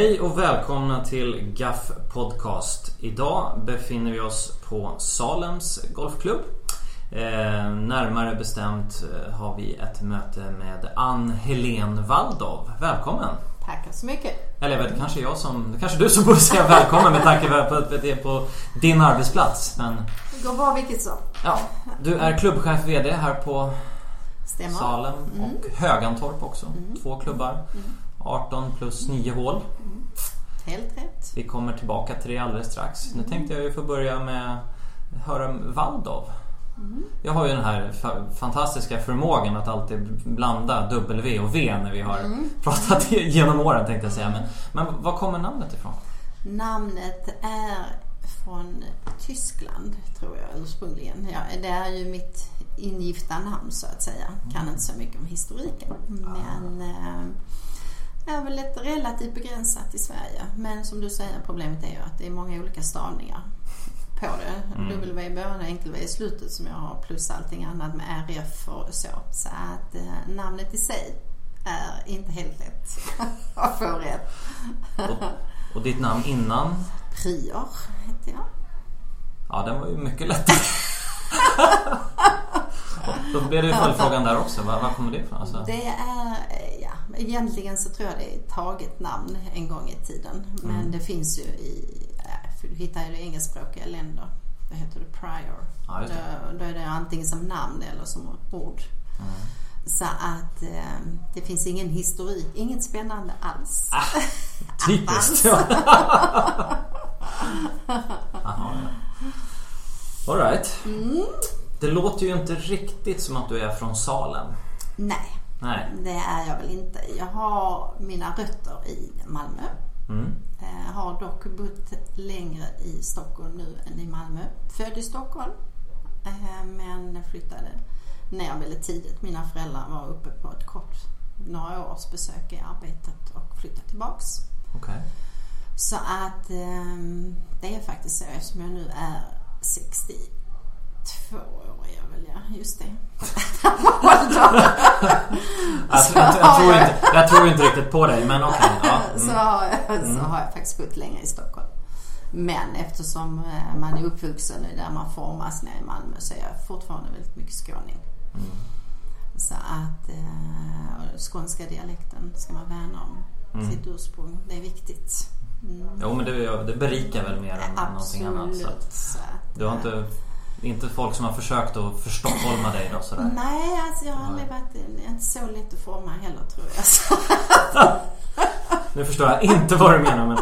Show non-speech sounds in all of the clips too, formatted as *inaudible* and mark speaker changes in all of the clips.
Speaker 1: Hej och välkomna till GAF Podcast. Idag befinner vi oss på Salems Golfklubb. Eh, närmare bestämt eh, har vi ett möte med Ann Helén Waldov. Välkommen!
Speaker 2: Tackar så mycket.
Speaker 1: Eller jag vet, kanske jag som, kanske du som borde säga välkommen med tanke på att det är på din arbetsplats. Men,
Speaker 2: Det går bra vilket så.
Speaker 1: ja, du är klubbchef VD här på
Speaker 2: Stämmer.
Speaker 1: Salem och Högantorp också. Två klubbar. 18 plus 9 hål.
Speaker 2: Helt rätt.
Speaker 1: Vi kommer tillbaka till det alldeles strax. Nu tänkte jag ju få börja med att höra Waldov. Jag har ju den här fa- fantastiska förmågan att alltid blanda W och V när vi har pratat genom åren tänkte jag säga. Men, men var kommer namnet ifrån?
Speaker 2: Namnet är från Tyskland tror jag ursprungligen. Ja, det är ju mitt ingifta namn så att säga. Kan inte så mycket om historiken. Men eh, är väl ett relativt begränsat i Sverige. Men som du säger, problemet är ju att det är många olika stavningar på det. W i början och enkel V i slutet som jag har plus allting annat med RF och så. Så att eh, namnet i sig är inte helt lätt att få rätt.
Speaker 1: Och, och ditt namn innan?
Speaker 2: Prior heter jag.
Speaker 1: Ja, den var ju mycket lättare. *laughs* Då blev det ju följdfrågan där också. Var, var kommer det ifrån? Alltså,
Speaker 2: Det är, eh, ja, egentligen så tror jag det är ett taget namn en gång i tiden. Men det finns ju i, för du hittar ju det engelskspråkiga länder. Då heter det prior.
Speaker 1: Ja, just det.
Speaker 2: Då, då är det antingen som namn eller som ord. Så att eh, det finns ingen historik, inget spännande alls. *laughs*
Speaker 1: typiskt! Ja. *laughs* Jaha, ja. *laughs* All right. Det låter ju inte riktigt som att du är från Salem.
Speaker 2: Nej,
Speaker 1: Nej.
Speaker 2: det är jag väl inte. Jag har mina rötter i Malmö.
Speaker 1: Mm.
Speaker 2: Eh, har dock bott längre i Stockholm nu än i Malmö. Född i Stockholm eh, men flyttade ner väldigt tidigt. Mina föräldrar var uppe på ett kort, några års besök i arbetet och flyttade tillbaks.
Speaker 1: Okej.
Speaker 2: Så att eh, det är faktiskt så eftersom jag nu är 62 år jag ja, just det. *laughs*
Speaker 1: Alltså, jag, jag, tror inte, jag tror inte riktigt på dig men okej. ja. *laughs*
Speaker 2: så,
Speaker 1: Mm.
Speaker 2: har jag, så har jag faktiskt bott länge i Stockholm. Men eftersom eh, man är uppvuxen i där man formas nere i Malmö så är jag fortfarande väldigt mycket skåning.
Speaker 1: Mm.
Speaker 2: Så att eh, skånska dialekten ska man värna om.
Speaker 1: Mm.
Speaker 2: Sitt ursprung, det är viktigt. Mm.
Speaker 1: Jo men det, det berikar väl mer än någonting annat. Så
Speaker 2: Absolut.
Speaker 1: att
Speaker 2: Så att,
Speaker 1: du har inte, inte folk som har försökt att förstockholma dig då sådär?
Speaker 2: Nej, alltså jag har aldrig varit inte så lätt att forma heller tror jag. Så, *laughs*
Speaker 1: Nu förstår jag inte vad du menar men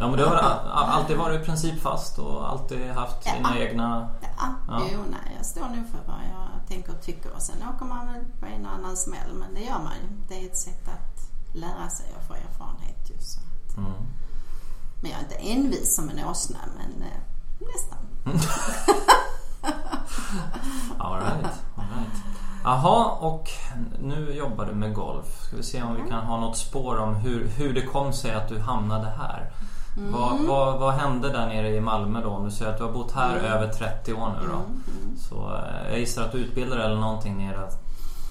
Speaker 1: Ja men du har alltid varit principfast och alltid haft dina
Speaker 2: Ja.
Speaker 1: egna
Speaker 2: ja,
Speaker 1: Ja.
Speaker 2: Jo, nej, jag står nog för vad jag tänker och tycker. Och sen åker man väl på en och annan smäll, men det gör man ju. Det är ett sätt att lära sig och få erfarenhet ju. Så. att-
Speaker 1: mm.
Speaker 2: Men jag är inte envis som en åsna, men eh, nästan. *laughs*
Speaker 1: All right, all right. Jaha, och nu jobbar du med golf. Ska vi se om vi kan ha något spår om hur, hur det kom sig att du hamnade här. Vad, vad, vad hände där nere i Malmö då? Om du säger att du har bott här över 30 år nu då. Så eh, jag gissar att du utbildar dig eller någonting nere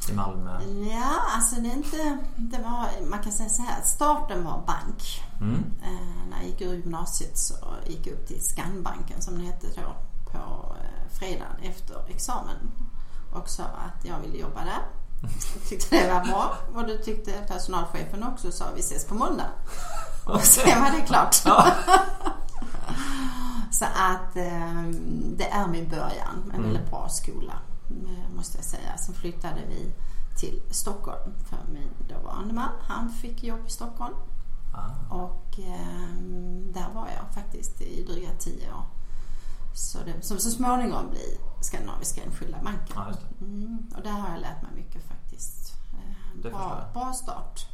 Speaker 1: i Malmö.
Speaker 2: Ja, alltså det är inte... Det var, man kan säga så här, starten var bank.
Speaker 1: Mm.
Speaker 2: När jag gick ur gymnasiet så gick jag upp till Skanbanken som det hette då på eh, fredagen efter examen och sa att jag ville jobba där. Jag tyckte det var bra och då tyckte personalchefen också och sa vi ses på måndag. Och sen var det klart. *laughs* så att eh, det är min början. En väldigt bra skola eh, måste jag säga. Sen flyttade vi till Stockholm för min dåvarande man. Han fick jobb i Stockholm.
Speaker 1: Ah.
Speaker 2: Och eh, där var jag faktiskt i dryga tio år. Så det, som så småningom blir Skandinaviska Enskilda Banken.
Speaker 1: Det.
Speaker 2: Mm, och där har jag lärt mig mycket faktiskt. Eh, bra, bra start.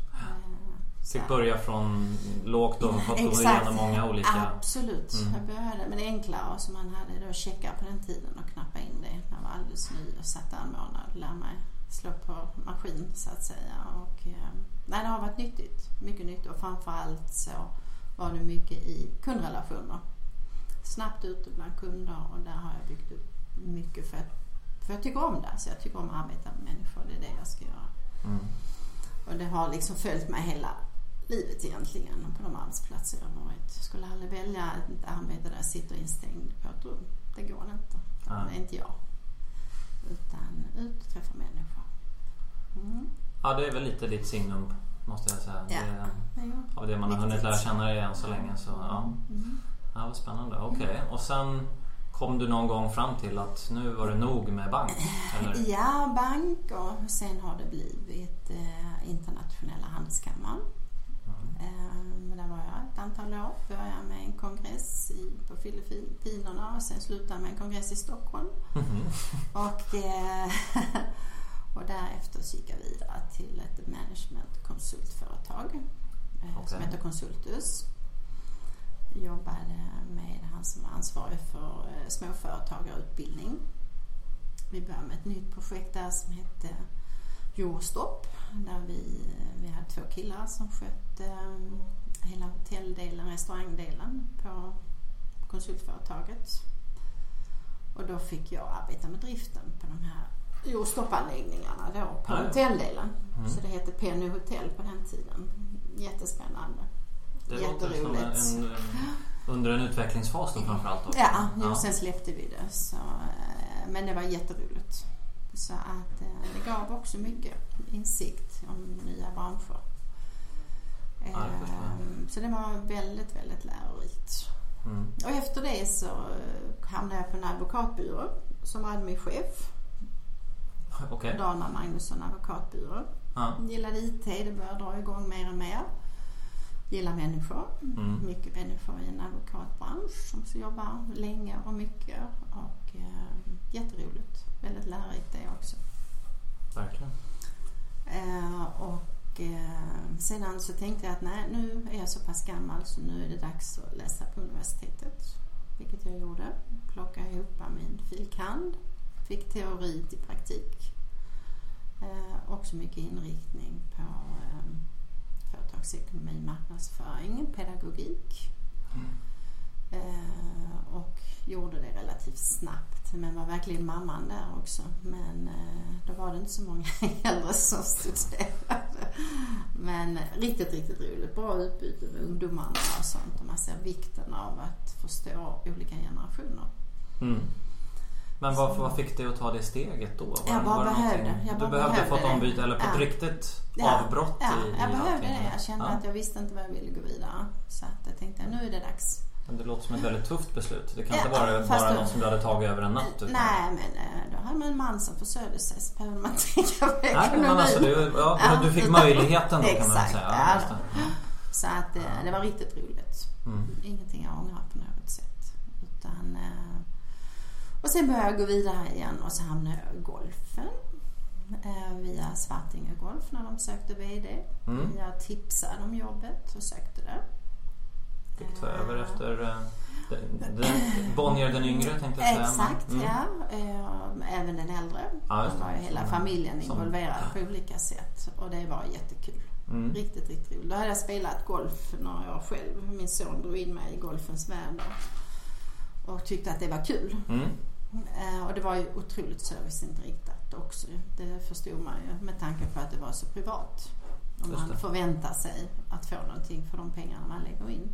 Speaker 1: Fick
Speaker 2: här.
Speaker 1: börja från lågt och fått gå igenom många olika...
Speaker 2: Absolut.
Speaker 1: Mm.
Speaker 2: Jag började med det enklare som man hade då checkar på den tiden och knappa in det. när Jag var alldeles ny och satt där en månad och lärde mig slå på maskin så att säga. Och, eh, nej, det har varit nyttigt. Mycket nyttigt och framförallt så var det mycket i kundrelationer. Snabbt ute bland kunder och där har jag byggt upp mycket för att för jag tycker om det. Så jag tycker om att arbeta med människor. Det är det jag ska göra.
Speaker 1: Mm.
Speaker 2: Och det har liksom följt mig hela livet egentligen på de arbetsplatser jag varit. Jag skulle aldrig välja ett arbete där jag sitter instängd på ett rum. Det går inte.
Speaker 1: Nej.
Speaker 2: Det är inte jag. Utan ut och träffa människor. Mm.
Speaker 1: Ja, det är väl lite ditt signum måste jag säga.
Speaker 2: Ja.
Speaker 1: Det,
Speaker 2: Ja.
Speaker 1: av det man har hunnit lära känna dig än så länge. Så, ja.
Speaker 2: Mm.
Speaker 1: ja, vad spännande. Okej, och sen kom du någon gång fram till att nu var det nog med bank? Eller? *laughs*
Speaker 2: Ja, bank och sen har det blivit eh, internationella handelskammaren. Eh, där var jag ett antal år. Började med en kongress i, på Filippinerna och sen slutade med en kongress i Stockholm.
Speaker 1: Mhm.
Speaker 2: Och, eh, *laughs* och därefter så gick jag vidare till ett managementkonsultföretag eh, som
Speaker 1: Okej.
Speaker 2: heter Consultus. Jobbade med han som var ansvarig för eh, småföretagarutbildning. Vi började med ett nytt projekt där som hette Eurostopp. Där vi, vi hade två killar som skötte eh, hela hotelldelen, restaurangdelen på konsultföretaget. Och då fick jag arbeta med driften på de här Eurostoppanläggningarna då på
Speaker 1: Ja, ja.
Speaker 2: hotelldelen.
Speaker 1: Mm.
Speaker 2: Så det hette Penny Hotel på den tiden. Jättespännande.
Speaker 1: Det låter som en,
Speaker 2: Jätteroligt.
Speaker 1: under en utvecklingsfas då framförallt. Också.
Speaker 2: Ja, jo, sen släppte vi det. Så, eh, men det var jätteroligt. Så att eh, det gav också mycket insikt om nya branscher.
Speaker 1: Ja, det.
Speaker 2: Ehm, Så det var väldigt, väldigt lärorikt.
Speaker 1: Mm.
Speaker 2: Och efter det så eh, hamnade jag på en advokatbyrå som adminchef.
Speaker 1: Okej.
Speaker 2: Dana Magnusson advokatbyrå.
Speaker 1: Ja.
Speaker 2: Gillade IT, det började dra igång mer och mer. Gillar människor.
Speaker 1: Mm.
Speaker 2: Mycket människor i en advokatbransch som så jobbar länge och mycket. Och eh, jätteroligt. Väldigt lärorikt det också.
Speaker 1: Verkligen.
Speaker 2: Eh, och eh, sedan så tänkte jag att nej, nu är jag så pass gammal så nu är det dags att läsa på universitetet. Vilket jag gjorde. Plockade ihop min filkand. Fick teori till praktik. Eh, också mycket inriktning på eh, företagsekonomi, marknadsföring, pedagogik. Eh, och gjorde det relativt snabbt. Men var verkligen mamman där också. Men eh, då var det inte så många *laughs* äldre som studerade. Men riktigt, riktigt roligt. Bra utbyte med ungdomarna och sånt. Och man ser vikten av att förstå olika generationer.
Speaker 1: Mm. Men vad, vad fick dig att ta det steget då? Var,
Speaker 2: Jag bara
Speaker 1: var
Speaker 2: behövde. Jag
Speaker 1: du
Speaker 2: bara
Speaker 1: behövde
Speaker 2: behövde
Speaker 1: få ett ombyte eller på
Speaker 2: Ja.
Speaker 1: ett riktigt
Speaker 2: Ja.
Speaker 1: avbrott
Speaker 2: Ja,
Speaker 1: i, i
Speaker 2: jag behövde
Speaker 1: allting?
Speaker 2: det. Jag kände
Speaker 1: Ja.
Speaker 2: att jag visste inte vad jag ville gå vidare. Så att jag tänkte nu är det dags.
Speaker 1: Men det låter som ett väldigt tufft beslut. Det kan inte vara bara något som du hade tagit över en natt. Utan...
Speaker 2: Nej, men eh, då hade man en man som försörjde sig så behövde man *laughs* tänka på ekonomin.
Speaker 1: men alltså du, ja, du fick möjligheten då kan man säga. det.
Speaker 2: Så att eh, det var riktigt roligt.
Speaker 1: Mm.
Speaker 2: Ingenting jag ångrar på något sätt. Utan, eh, och sen började jag gå vidare igen och så hamnade jag i golfen. Eh, via Svartinge Golf när de sökte VD.
Speaker 1: Mm.
Speaker 2: Jag tipsade om jobbet och sökte det.
Speaker 1: Fick ta över efter eh, den, den, Bonnier den yngre tänkte jag säga.
Speaker 2: Exakt,
Speaker 1: mm.
Speaker 2: ja. Eh, Även den äldre.
Speaker 1: Ja, just
Speaker 2: var hela familjen
Speaker 1: som-
Speaker 2: involverad på olika sätt. Och det var jättekul.
Speaker 1: Mm.
Speaker 2: Riktigt, riktigt roligt. Då hade jag spelat golf några år själv. Min son drog in mig i golfens värld och tyckte att det var kul.
Speaker 1: Mm.
Speaker 2: Eh, Och det var ju otroligt serviceinriktat också. Det förstod man ju med tanke på att det var så privat. Och man förväntar sig att få någonting för de pengarna man lägger in.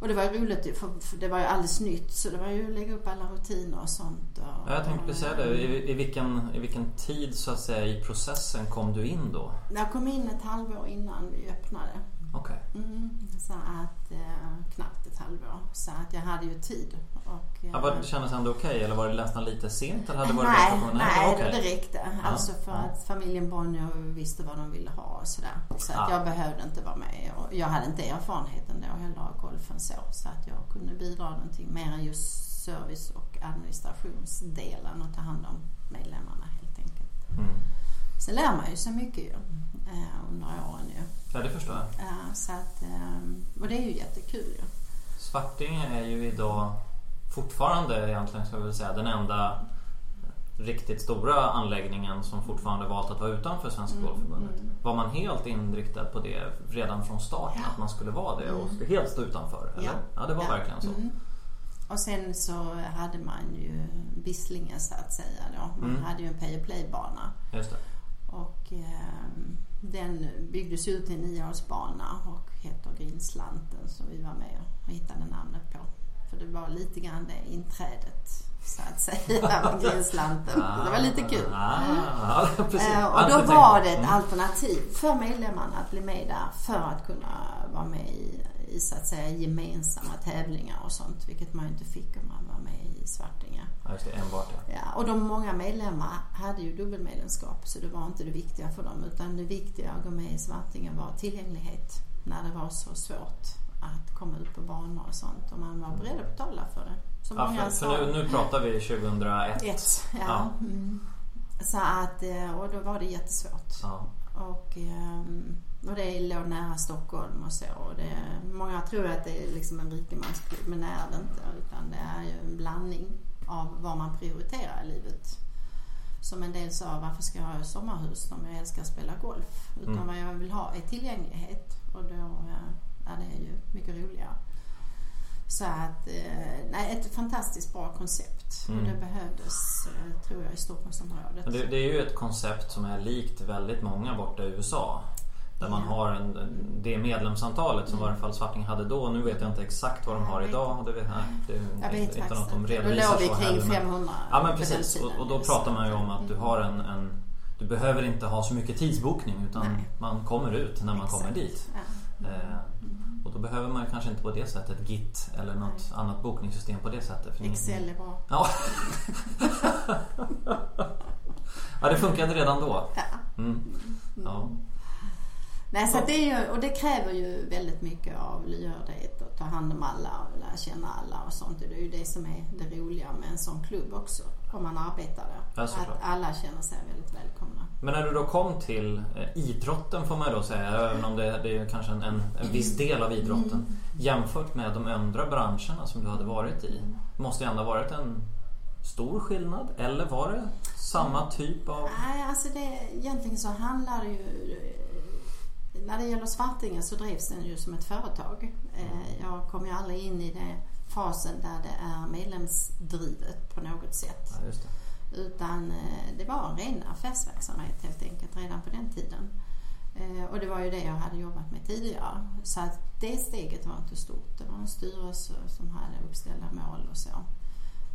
Speaker 2: Och det var ju roligt för det var ju alldeles nytt så det var ju att lägga upp alla rutiner och sånt. Och,
Speaker 1: Ja, jag tänkte precis säga det. I, i, vilken, I vilken tid så att säga i processen kom du in då?
Speaker 2: Jag kom in ett halvår innan vi öppnade.
Speaker 1: Okej.
Speaker 2: Mm, så att eh, knappt ett halvår. Så att jag hade ju tid. Och,
Speaker 1: Ja, var,
Speaker 2: eh,
Speaker 1: det kändes ändå okej eller var det nästan lite sent? Eller hade det varit
Speaker 2: nej, nej,
Speaker 1: okej.
Speaker 2: det räckte. Alltså för
Speaker 1: ja.
Speaker 2: att familjen Bonnier visste vad de ville ha och sådär. Så att
Speaker 1: Ja.
Speaker 2: jag behövde inte vara med. Och jag hade inte erfarenheten då heller av golfen så. Så att jag kunde bidra någonting mer än just service och administrationsdelen och ta hand om medlemmarna helt enkelt.
Speaker 1: Mm.
Speaker 2: Sen lär man ju så mycket ju eh, under åren ju.
Speaker 1: Ja, det förstår jag.
Speaker 2: Ja, så att, eh, och det är ju jättekul ju.
Speaker 1: Svartinge är ju idag fortfarande egentligen ska vi väl säga den enda riktigt stora anläggningen som fortfarande valt att vara utanför Svenska
Speaker 2: Mm,
Speaker 1: Golfförbundet.
Speaker 2: mm.
Speaker 1: Var man helt inriktad på det redan från starten
Speaker 2: Ja.
Speaker 1: att man skulle vara det och
Speaker 2: Mm.
Speaker 1: helt stå utanför? Eller?
Speaker 2: Ja.
Speaker 1: Ja, det var
Speaker 2: Ja.
Speaker 1: verkligen så.
Speaker 2: Mm. Och sen så hade man ju Bislingen så att säga då. Man
Speaker 1: Mm.
Speaker 2: hade ju en pay och play-bana.
Speaker 1: Just det.
Speaker 2: Och eh, Den byggdes ut till en nioårsbana och heter Grindslanten som vi var med och hittade namnet på. För det var lite grann det inträdet så att säga, *laughs* Grindslanten. Det var lite kul.
Speaker 1: Ah, precis.
Speaker 2: Eh, och då var det ett alternativ för medlemmarna att bli med där för att kunna vara med i, i så att säga gemensamma tävlingar och sånt. Vilket man inte fick om man var med i Svartinge.
Speaker 1: Ja, just det, enbart ja.
Speaker 2: Ja, och de många medlemmar hade ju dubbelmedlemskap så det var inte det viktiga för dem utan det viktiga att gå med i Svartinge var tillgänglighet när det var så svårt att komma ut på banor och sånt och man var beredd att betala för det. Så
Speaker 1: ja
Speaker 2: många
Speaker 1: för,
Speaker 2: sa-
Speaker 1: för nu, nu pratar vi 2001.
Speaker 2: ett, ja.
Speaker 1: Ja.
Speaker 2: Mm. Så att, eh, och då var det jättesvårt.
Speaker 1: Ja.
Speaker 2: Och, ehm, och det låg nära Stockholm och så. Och det, många tror att det är liksom en rikemansklubb men det är det inte. Utan det är ju en blandning av vad man prioriterar i livet. Som en del sa, varför ska jag ha sommarhus om jag älskar att spela golf? Utan
Speaker 1: Mm.
Speaker 2: vad jag vill ha är tillgänglighet. Och då är det ju mycket roligare. Så att, eh, nej, ett fantastiskt bra koncept.
Speaker 1: Mm.
Speaker 2: Och det behövdes, eh, tror jag, i Stockholmsområdet.
Speaker 1: Det, det är ju ett koncept som är likt väldigt många borta i USA. Där man har en, det medlemsantalet som i alla fall Svarting hade då. Nu vet jag inte exakt vad de har idag. Det nej, det är
Speaker 2: Jag vet
Speaker 1: inte något de
Speaker 2: inte. Då
Speaker 1: redovisar
Speaker 2: låg vi kring
Speaker 1: heller, men-
Speaker 2: 500
Speaker 1: Ja men precis och, och då pratar man ju om att du har en, en Du behöver inte ha så mycket tidsbokning utan
Speaker 2: Nej.
Speaker 1: man kommer ut när man
Speaker 2: Exakt.
Speaker 1: kommer dit.
Speaker 2: Ja.
Speaker 1: Eh, och då behöver man kanske inte på det sättet Git eller något annat bokningssystem på det sättet. För ni-
Speaker 2: Excel är bra.
Speaker 1: Ja. *laughs* ja det funkade redan då.
Speaker 2: Ja.
Speaker 1: Mm. Ja.
Speaker 2: Nej, så det, är ju, och det kräver ju väldigt mycket av lyhördhet och ta hand om alla och lära känna alla och sånt. Det är ju det som är det roliga med en sån klubb också. Om man arbetar där.
Speaker 1: Såklart.
Speaker 2: att alla känner sig väldigt välkomna.
Speaker 1: Men när du då kom till eh, idrotten får man ju då säga, även om det, det är kanske en, en, en viss del av idrotten. Jämfört med de andra branscherna som du hade varit i. Måste ju ändå ha varit en stor skillnad? Eller var det samma typ av...
Speaker 2: Nej, alltså det, egentligen så handlar det ju... När det gäller Svartingen så drevs den ju som ett företag. Eh, Jag kom ju aldrig in i den fasen där det är medlemsdrivet på något sätt.
Speaker 1: Ja, det.
Speaker 2: Utan eh, det var en ren affärsverksamhet helt enkelt redan på den tiden. Eh, Och det var ju det jag hade jobbat med tidigare. Så att det steget var inte stort. Det var en styrelse som hade uppställda mål och så.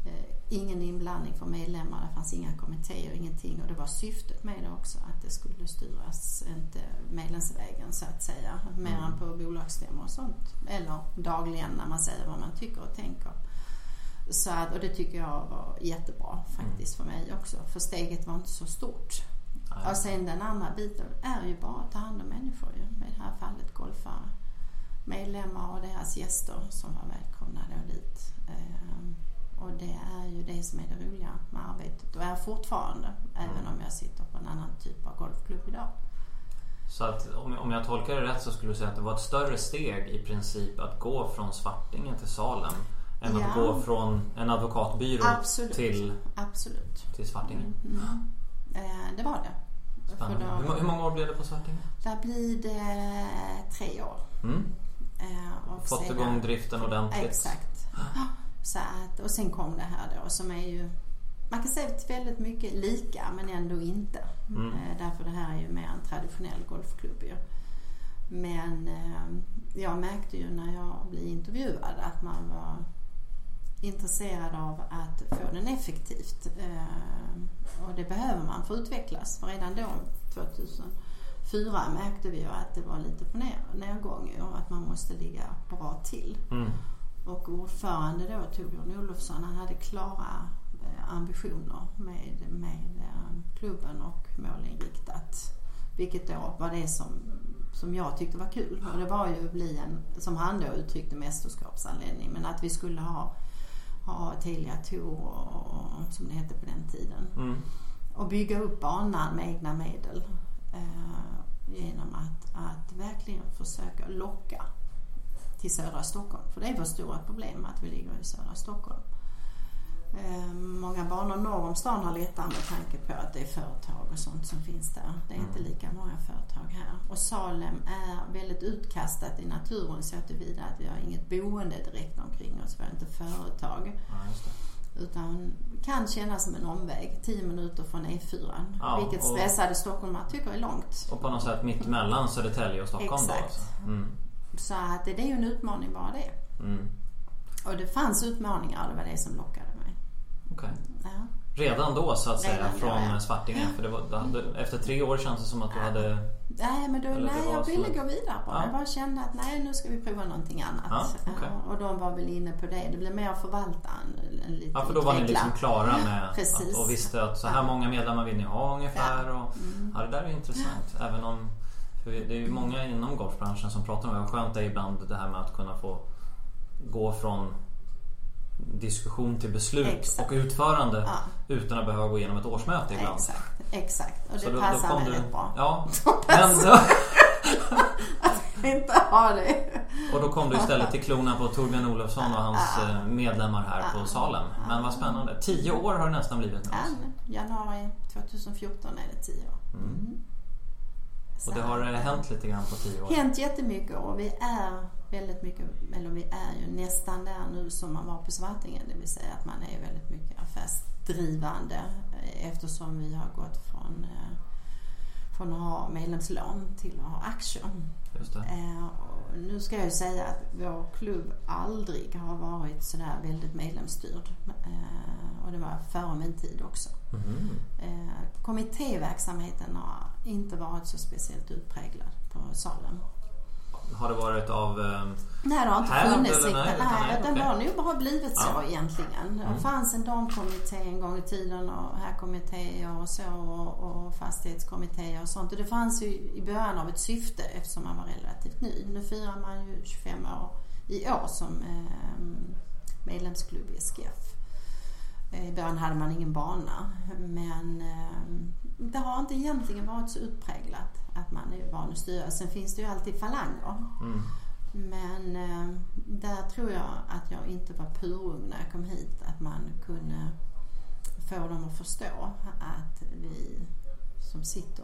Speaker 2: Eh, Ingen inblandning för medlemmar, det fanns inga kommittéer, ingenting. Och det var syftet med det också, att det skulle styras, inte medlemsvägen så att säga. Mer än på bolagsstämmor och sånt. Eller dagligen när man säger vad man tycker och tänker. Så att, och det tycker jag var jättebra faktiskt för mig också. För steget var inte så stort.
Speaker 1: Nej.
Speaker 2: Och sen den andra biten är ju bara att ta hand om människor ju. I det här fallet golfare. Medlemmar och deras gäster som var välkomna då dit. Ehm, Och det är ju det som är det roliga med arbetet och är fortfarande. Även om jag sitter på en annan typ av golfklubb idag.
Speaker 1: Så att om, om jag tolkar det rätt så skulle du säga att det var ett större steg i princip att gå från Svartingen till Salem. Än att
Speaker 2: Ja.
Speaker 1: gå från en advokatbyrå
Speaker 2: Absolut.
Speaker 1: till,
Speaker 2: Absolut.
Speaker 1: till Svartingen.
Speaker 2: Mm. Eh, Det var det.
Speaker 1: Spännande.
Speaker 2: då,
Speaker 1: Hur, må- hur många år blev det på Svartingen?
Speaker 2: där blir det tre år.
Speaker 1: Mm.
Speaker 2: Eh, och
Speaker 1: Fått
Speaker 2: sedan-
Speaker 1: igång driften ordentligt.
Speaker 2: Exakt. Så att, och sen kom det här då som är ju man kan säga väldigt mycket lika men ändå inte.
Speaker 1: Mm.
Speaker 2: Eh, Därför det här är ju mer en traditionell golfklubb ju. Men eh, jag märkte ju när jag blev intervjuad att man var intresserad av att få den effektivt. Eh, och det behöver man för att utvecklas. För redan då, 2004, märkte vi ju att det var lite på nedgång och att man måste ligga bra till.
Speaker 1: Mm.
Speaker 2: Och ordförande då, Torbjörn Olofsson, han hade klara eh, ambitioner med, med eh, klubben och målinriktat. Vilket då var det som, som jag tyckte var kul. Och det var ju att bli en, som han då uttryckte, mästerskapsanledning. Men att vi skulle ha, ha Telia Tour som det hette på den tiden.
Speaker 1: Mm.
Speaker 2: Och bygga upp banan med egna medel. Eh, genom att, att verkligen försöka locka till södra Stockholm. För det är vårt stora problem att vi ligger i södra Stockholm. Eh, många banor norr om stan har lättare med tanke på att det är företag och sånt som finns där. Det är inte lika många företag här. Och Salem är väldigt utkastat i naturen så tillvida att vi har inget boende direkt omkring oss. Vi har inte företag.
Speaker 1: Ja.
Speaker 2: Utan kan kännas som en omväg. 10 minuter från E4.
Speaker 1: Ja,
Speaker 2: vilket stressade stockholmare tycker är långt.
Speaker 1: Och på något sätt mitt emellan Södertälje och Stockholm då
Speaker 2: Exakt.
Speaker 1: alltså. Mm.
Speaker 2: Så att det är ju en utmaning bara det.
Speaker 1: Mm.
Speaker 2: Och det fanns utmaningar och det var det som lockade mig.
Speaker 1: Okej.
Speaker 2: Ja.
Speaker 1: Redan då så att säga
Speaker 2: då,
Speaker 1: från
Speaker 2: ja.
Speaker 1: Svartingen? För det var, det hade- efter tre år känns det som att du hade...
Speaker 2: Nej men då, nej, jag ville gå vidare bara.
Speaker 1: Ja.
Speaker 2: Jag bara kände att nej nu ska vi prova någonting annat.
Speaker 1: Ja.
Speaker 2: Ja, och de var väl inne på det. Det blev mer förvalta än, än lite
Speaker 1: Ja för då var ni liksom klara med *laughs* att, och visste att så här
Speaker 2: Ja.
Speaker 1: många medlemmar vill ni ha ungefär.
Speaker 2: Ja.
Speaker 1: Och,
Speaker 2: Mm.
Speaker 1: ja det där är intressant. Även om det är ju många inom golfbranschen som pratar om hur skönt det är ibland det här med att kunna få gå från diskussion till beslut
Speaker 2: Exakt.
Speaker 1: och utförande
Speaker 2: Ja.
Speaker 1: utan att behöva gå igenom ett årsmöte ibland.
Speaker 2: Exakt, exakt. Och det
Speaker 1: då- då
Speaker 2: passar
Speaker 1: kom
Speaker 2: mig
Speaker 1: du-
Speaker 2: bra.
Speaker 1: Ja, *laughs*
Speaker 2: Då
Speaker 1: men då, *laughs*
Speaker 2: inte ha det.
Speaker 1: och då kom du istället till klorna på Torbjörn Olofsson och hans eh, medlemmar här på Salem. Men vad spännande. Tio år har det nästan blivit nu.
Speaker 2: Ja, januari 2014 är det 10 år. Mm.
Speaker 1: Och det har eh, hänt lite grann på tio år.
Speaker 2: hänt jättemycket och vi är väldigt mycket, eller vi är ju nästan där nu som man var på Svartingen. Det vill säga att man är väldigt mycket affärsdrivande eh, eftersom vi har gått från, eh, från att ha medlemslån till att ha aktier.
Speaker 1: Just det.
Speaker 2: Nu ska jag ju säga att vår klubb aldrig har varit sådär väldigt medlemsstyrd. Eh, och det var före min tid också. Eh, kommittéverksamheten har inte varit så speciellt utpräglad på Salem.
Speaker 1: Har det varit av... eh,
Speaker 2: Nej, det har inte
Speaker 1: Hävd
Speaker 2: funnits
Speaker 1: eller nej, nej,
Speaker 2: det
Speaker 1: okej.
Speaker 2: har nog bara blivit så
Speaker 1: Ja.
Speaker 2: egentligen. Det
Speaker 1: Mm.
Speaker 2: fanns en damkommitté en gång i tiden och herrkommittéer och så och, och fastighetskommittéer och sånt. Och det fanns ju i början av ett syfte eftersom man var relativt ny. Nu firar man ju 25 år i år som eh, medlemsklubb i SKF. Eh, I början hade man ingen bana men eh, det har inte egentligen varit så utpräglat att man är van att styra. Sen finns det ju alltid falanger.
Speaker 1: Mm.
Speaker 2: Men eh, där tror jag att jag inte var purung när jag kom hit. Att man kunde få dem att förstå att vi som sitter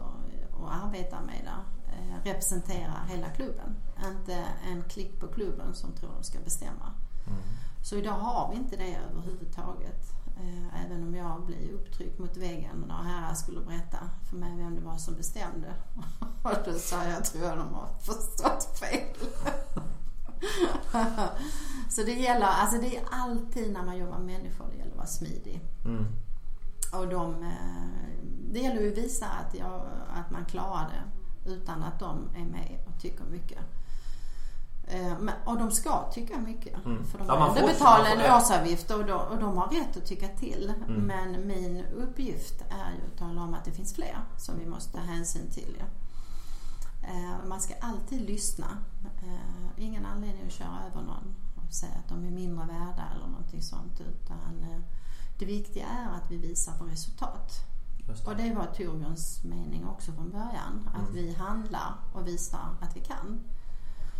Speaker 2: och arbetar med det representerar hela klubben. Inte en klick på klubben som tror de ska bestämma.
Speaker 1: Mm.
Speaker 2: Så idag har vi inte det överhuvudtaget. Eh, Även om jag blir upptryckt mot väggen när herrar skulle berätta för mig vem det var som bestämde. *laughs* Och då sa jag, tror jag de har förstått fel. *laughs* Så det gäller, alltså det är alltid när man jobbar med människor, det gäller att vara smidig.
Speaker 1: Mm.
Speaker 2: Och de, eh, det gäller ju att visa att, jag, att man klarar det utan att de är med och tycker mycket. Eh, men- Och de ska tycka mycket.
Speaker 1: Mm.
Speaker 2: För de
Speaker 1: Ja, får- får
Speaker 2: en årsavgift och, då, och de har rätt att tycka till.
Speaker 1: Mm.
Speaker 2: Men min uppgift är ju att tala om att det finns fler som vi måste ta hänsyn till. Ja. Eh, Man ska alltid lyssna. Eh, Ingen anledning att köra över någon och säga att de är mindre värda eller någonting sånt. Utan det viktiga är att vi visar på resultat.
Speaker 1: Just.
Speaker 2: Och det var Torbjörns mening också från början. Att
Speaker 1: Mm.
Speaker 2: vi handlar och visar att vi kan.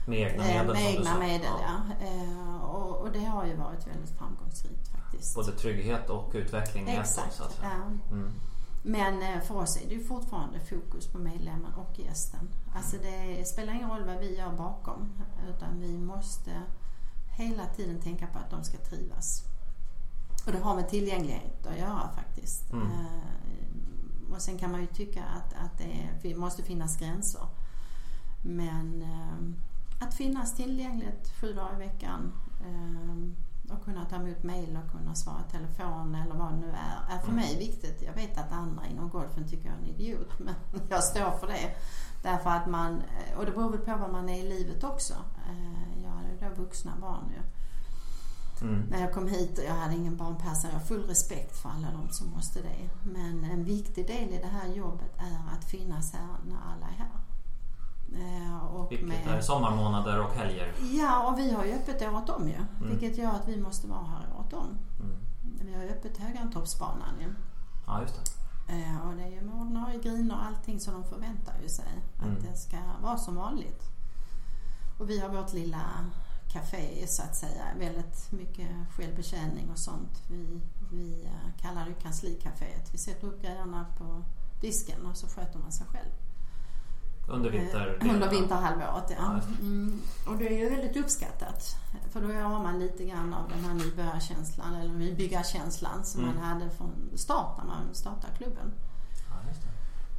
Speaker 1: Med egna
Speaker 2: Eh,
Speaker 1: medel
Speaker 2: Med
Speaker 1: som du
Speaker 2: egna medel ja. Eh, Och, och det har ju varit väldigt framgångsrikt faktiskt.
Speaker 1: Både trygghet och utveckling i ett
Speaker 2: Exakt.
Speaker 1: att säga.
Speaker 2: Ja.
Speaker 1: Mm.
Speaker 2: Men eh, för oss är det ju fortfarande fokus på medlemmen och gästen. Alltså det spelar ingen roll vad vi gör bakom. Utan vi måste hela tiden tänka på att de ska trivas. Och det har med tillgänglighet att göra faktiskt.
Speaker 1: Mm.
Speaker 2: Eh, Och sen kan man ju tycka att, att det måste finnas gränser. Men eh, att finnas tillgängligt sju dagar i veckan eh, och kunna ta emot mail och kunna svara i telefon eller vad det nu är, är för
Speaker 1: Mm.
Speaker 2: mig viktigt. Jag vet att andra inom golfen tycker jag är en idiot *laughs* men jag står för det. Därför att man, och det beror väl på vad man är i livet också. Eh, Jag hade då vuxna barn ju.
Speaker 1: Mm.
Speaker 2: När jag kom hit och jag hade ingen barnpassare. Jag har full respekt för alla de som måste det. Men en viktig del i det här jobbet är att finnas här när alla är här. Eh, Och
Speaker 1: Vilket är sommarmånader och helger.
Speaker 2: Ja, och vi har ju öppet året om ju.
Speaker 1: Mm.
Speaker 2: Vilket gör att vi måste vara här året om.
Speaker 1: Mm.
Speaker 2: Vi har ju öppet Högantorpsbanan ju.
Speaker 1: Ja, just det.
Speaker 2: Eh, Och det är ju med ordinarie griner och allting så de förväntar ju sig
Speaker 1: Mm.
Speaker 2: att det ska vara som vanligt. Och vi har vårt lilla café så att säga. Väldigt mycket självbetjäning och sånt. Vi, vi eh, kallar det kanslicaféet. Vi sätter upp grejerna på disken och så sköter man sig själv.
Speaker 1: Under vinter?
Speaker 2: Eh, under vinterhalvåret ja. Mm. Och det är ju väldigt uppskattat. För då har man lite grann av den här nybörjarkänslan eller nybyggarkänslan som mm. man hade från start när man startade klubben.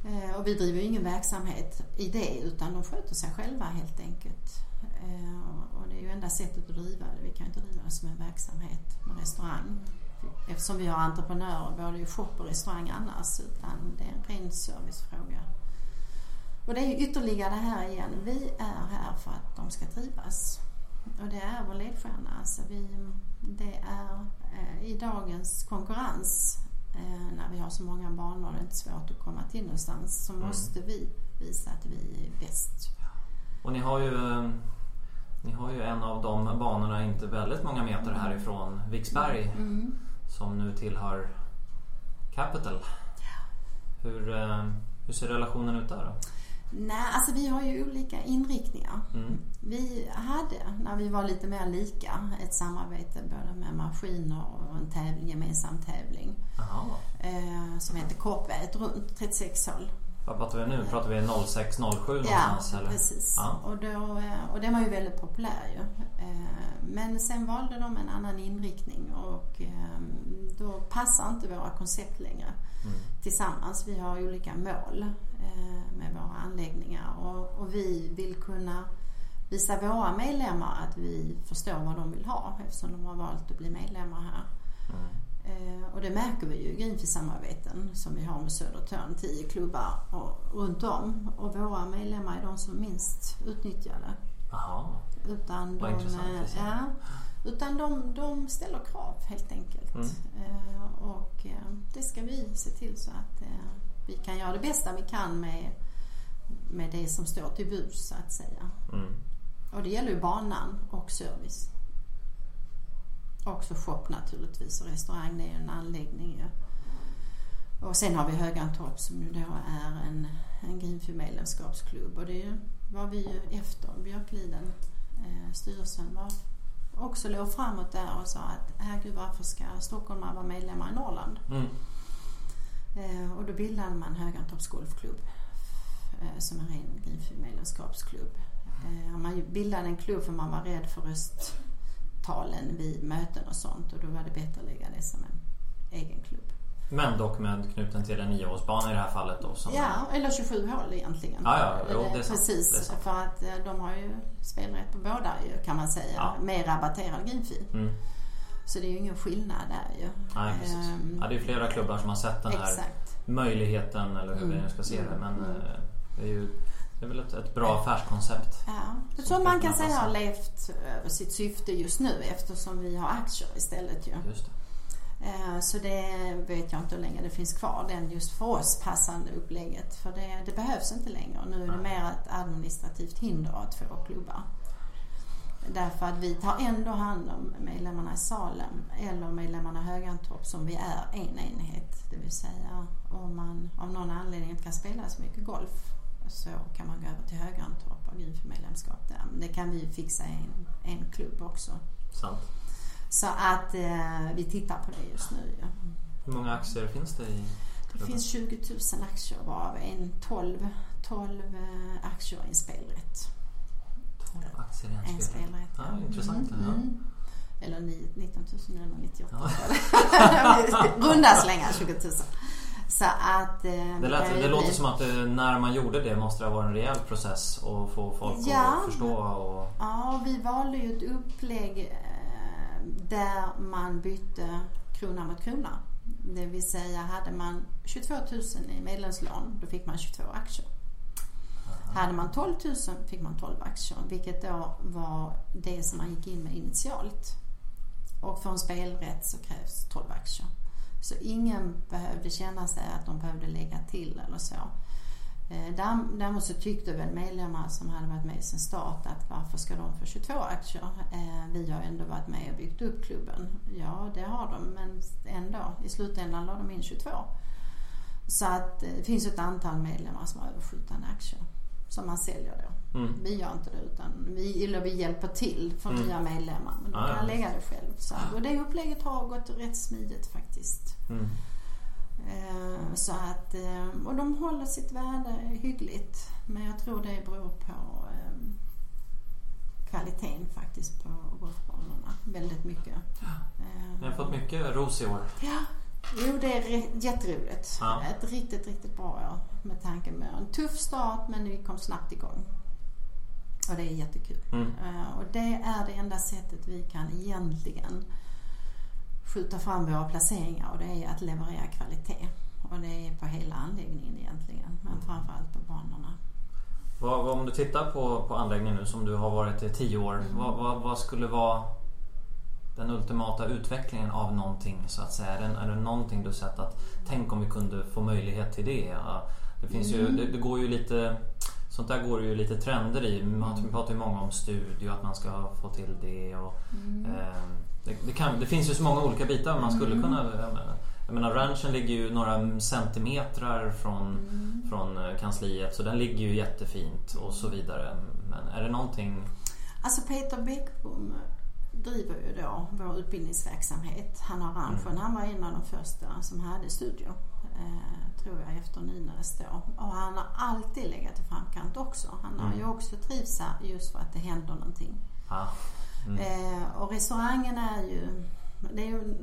Speaker 2: Eh, och vi driver ju ingen verksamhet i det utan de sköter sig själva helt enkelt. Eh, och det är ju enda sättet att driva det. Vi kan ju inte driva det som en verksamhet en restaurang. Eftersom vi har entreprenörer både i shop och restaurang annars. Utan det är en ren servicefråga. Och det är ju ytterligare det här igen. Vi är här för att de ska trivas. Och det är vår ledstjärna. Alltså vi, det är eh, i dagens konkurrens när vi har så många banor och det är inte svårt att komma till någonstans så mm. måste vi visa att vi är bäst.
Speaker 1: Och ni har ju eh, ni har ju en av de banorna inte väldigt många meter mm. härifrån Viksberg mm. som nu tillhör Capital. Hur, eh, hur ser relationen ut där då?
Speaker 2: Nej, alltså vi har ju olika inriktningar. Mm. Vi hade, när vi var lite mer lika, ett samarbete både med maskiner och en tävling, gemensam tävling. Eh, som heter Korpväet runt 36 håll.
Speaker 1: Vad pratar vi nu? Pratar vi 06, 07 någonstans?
Speaker 2: Ja, eller? precis. Ja. Och, då, eh, och den var ju väldigt populär ju. Eh, men sen valde de en annan inriktning och ehm, då passar inte våra koncept längre mm. tillsammans. Vi har olika mål med våra anläggningar och, och vi vill kunna visa våra medlemmar att vi förstår vad de vill ha eftersom de har valt att bli medlemmar här. Mm. Eh, och det märker vi ju i Greenpeace-samarbeten som vi har med Södertörn, tio klubbar och, runt om. Och våra medlemmar är de som minst utnyttjar det.
Speaker 1: Aha.
Speaker 2: Utan
Speaker 1: de,
Speaker 2: intressant. Ja, utan de, de ställer krav helt enkelt. Mm. Eh, och eh, det ska vi se till så att vi kan göra det bästa vi kan med, med det som står till buds så att säga. Mm. Och det gäller ju banan och service. Också shop naturligtvis och restaurang, det är en anläggning ju. Och sen har vi Högantorp som ju då är en, en Greenfield medlemskapsklubb och det var vi ju efter Björkliden, eh, styrelsen var också låg framåt där och sa att herregud varför ska stockholmare vara medlemmar i Norrland? Mm. Eh, och då bildade man Högantorps golfklubb eh, som en ren Greenfield medlemskapsklubb. Eh, man bildade en klubb för man var rädd för röst talen vid möten och sånt och då var det bättre att lägga det som en egen klubb.
Speaker 1: Men dock med knuten till en nioårsbana i det här fallet då?
Speaker 2: Ja, eller 27 hål egentligen.
Speaker 1: Ja, ja jo, det är
Speaker 2: sant. Precis,
Speaker 1: det är sant.
Speaker 2: för att de har ju spelrätt på båda kan man säga. Ja. Med rabatterad greenfee. Mm. Så det är ju ingen skillnad där ju.
Speaker 1: Nej, precis. Um, ja, det är flera klubbar som har sett den här exakt. möjligheten eller hur mm. vi nu ska se det. Men mm. Eh, det är ju det är väl ett, ett bra affärskoncept.
Speaker 2: Ja. Jag tror man kan säga har levt över sitt syfte just nu eftersom vi har aktier istället ju. Just det. Eh, så det vet jag inte hur länge det finns kvar, den just för oss passande upplägget. För det, det behövs inte längre. Nu är det mer ett administrativt hinder att få klubbar. Därför att vi tar ändå hand om medlemmarna i Salem eller medlemmarna i Högantorp som vi är en enhet. Det vill säga om man av någon anledning inte kan spela så mycket golf så kan man gå över till Högantorp och gå för medlemskap där. Men det kan vi fixa i en, en klubb också.
Speaker 1: Sant.
Speaker 2: Så att eh, vi tittar på det just nu. Ja.
Speaker 1: Hur många aktier finns det i?
Speaker 2: Det finns 20 000 aktier varav en 12, 12 eh, aktier i en spelrätt.
Speaker 1: 12 aktier i en,
Speaker 2: en spelrätt.
Speaker 1: Ja, intressant. Mm, ja. Mm.
Speaker 2: Eller 19 998. Ja. Runda slängar 20 000. Så att, eh,
Speaker 1: det, lät, det låter som att det, när man gjorde det måste det ha varit en rejäl process att få folk ja, att förstå. Och...
Speaker 2: Ja, vi valde ju ett upplägg eh, där man bytte krona mot krona. Det vill säga hade man 22 000 i medlemslån då fick man 22 aktier. Hade man 12 000 fick man 12 aktier vilket då var det som man gick in med initialt. Och för en spelrätt så krävs 12 aktier. Så ingen behövde känna sig att de behövde lägga till eller så. Eh, däremot så tyckte väl medlemmar som hade varit med sedan start att varför ska de få 22 aktier? Eh, vi har ändå varit med och byggt upp klubben. Ja, det har de men ändå, i slutändan la de in 22. Så att eh, det finns ett antal medlemmar som har överskjutande aktier som man säljer då. Mm. Vi gör inte det utan vi, eller vi hjälper till för mm. nya medlemmar. Men de ah, kan ja. lägga det själv. Så, och det upplägget har gått rätt smidigt faktiskt. Mm. Eh, Så att, eh, och de håller sitt värde hyggligt. Men jag tror det beror på eh, kvaliteten faktiskt på golfbanorna. Väldigt mycket. Eh,
Speaker 1: Ni har fått mycket ros i år.
Speaker 2: Ja, jo det är jätteroligt.
Speaker 1: Ja.
Speaker 2: Ett riktigt, riktigt bra år med tanke med en tuff start men vi kom snabbt igång. Och det är jättekul.
Speaker 1: Mm.
Speaker 2: Eh, Och det är det enda sättet vi kan egentligen skjuta fram våra placeringar och det är att leverera kvalitet. Och det är på hela anläggningen egentligen, men framförallt på banorna.
Speaker 1: Vad, om du tittar på, på anläggningen nu som du har varit i tio år. Vad, vad, vad skulle vara den ultimata utvecklingen av någonting så att säga? Är det, är någonting du sett att tänk om vi kunde få möjlighet till det? Det finns ju, det, det går ju lite Sånt där går det ju lite trender i. Man pratar ju många om studio, att man ska få till det. Och, eh, det, det, kan, det finns ju så många olika bitar man skulle kunna... Jag menar, jag menar ranchen ligger ju några centimetrar från, från eh, kansliet så den ligger ju jättefint och så vidare. Men är det någonting...
Speaker 2: Alltså Peter Bäckbom driver ju då vår utbildningsverksamhet. Han har ranchen, han var en av de första som hade studio. Eh, tror jag efter Nynäs då. Och han har alltid legat i framkant också. Han har ju också trivts här just för att det händer någonting.
Speaker 1: Ja,
Speaker 2: Eh, och restaurangen är ju, det är ju,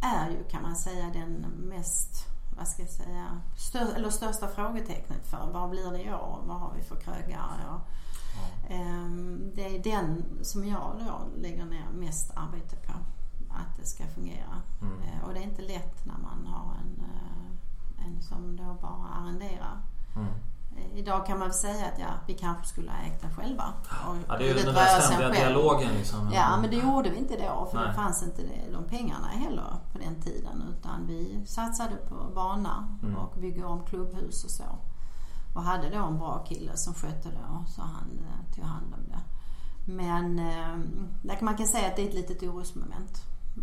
Speaker 2: är ju kan man säga den mest, vad ska jag säga, stör, eller största frågetecknet för vad blir det i år? Vad har vi för krögare? Och, det är den som jag då lägger ner mest arbete på. Att det ska fungera. Eh, och det är inte lätt när man har en, eh, en som då bara arrenderar.
Speaker 1: mm.
Speaker 2: Eh, Idag kan man väl säga att ja, vi kanske skulle ha ägt den själva. Och
Speaker 1: ja, det är ju den där ständiga dialogen liksom.
Speaker 2: Ja, men det gjorde vi inte då för
Speaker 1: Nej.
Speaker 2: det fanns inte de pengarna heller på den tiden. Utan vi satsade på bana
Speaker 1: Mm.
Speaker 2: och bygga om klubbhus och så. Och hade då en bra kille som skötte det och så han eh, tog hand om det. Men eh, där kan man kan säga att det är ett litet orosmoment.